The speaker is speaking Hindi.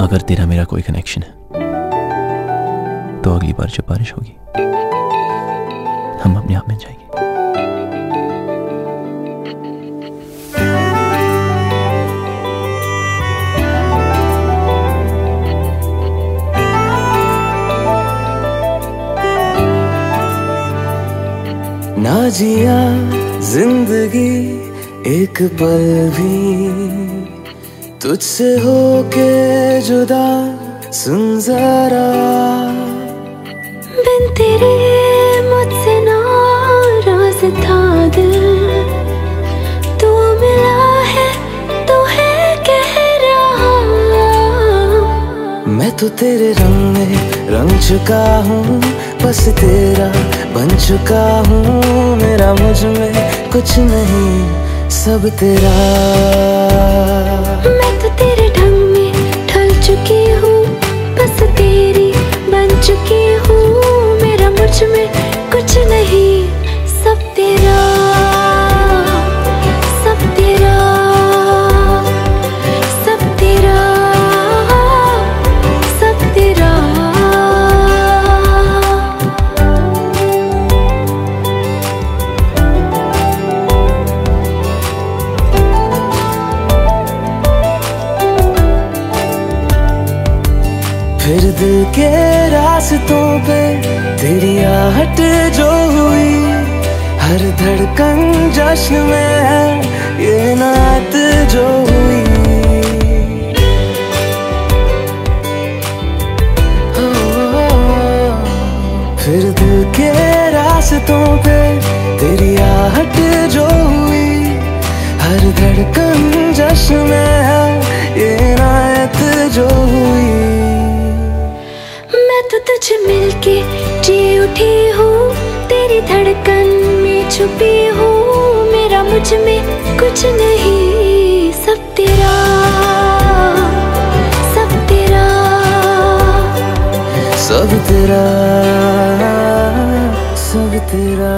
अगर तेरा मेरा कोई कनेक्शन है तो अगली बार जब बारिश होगी, हम अपने आप में जाएँगे। ना जिया ज़िंदगी एक पल भी तुझसे होके जुदा सुन जरा। बिन तेरे मुझसे नाराज़ था दिल। तू मिला है तो है कह रहा। मैं तो तेरे रंग में रंग चुका हूँ बस तेरा बन चुका हूँ। मेरा मुझमें कुछ नहीं सब तेरा। फिर दिल के रास्तों पे तेरी आहट जो हुई हर धड़कन जश्न में है ये नात जो हुई। ओ, फिर दिल के रास्तों पे तेरी आहट जो हुई हर धड़कन जश्न में है ये नात जो हुई। तो तुझे मिलके जी उठी हूँ, तेरी धड़कन में छुपी हूँ, मेरा मुझमें कुछ नहीं, सब तेरा सब तेरा सब तेरा सब तेरा।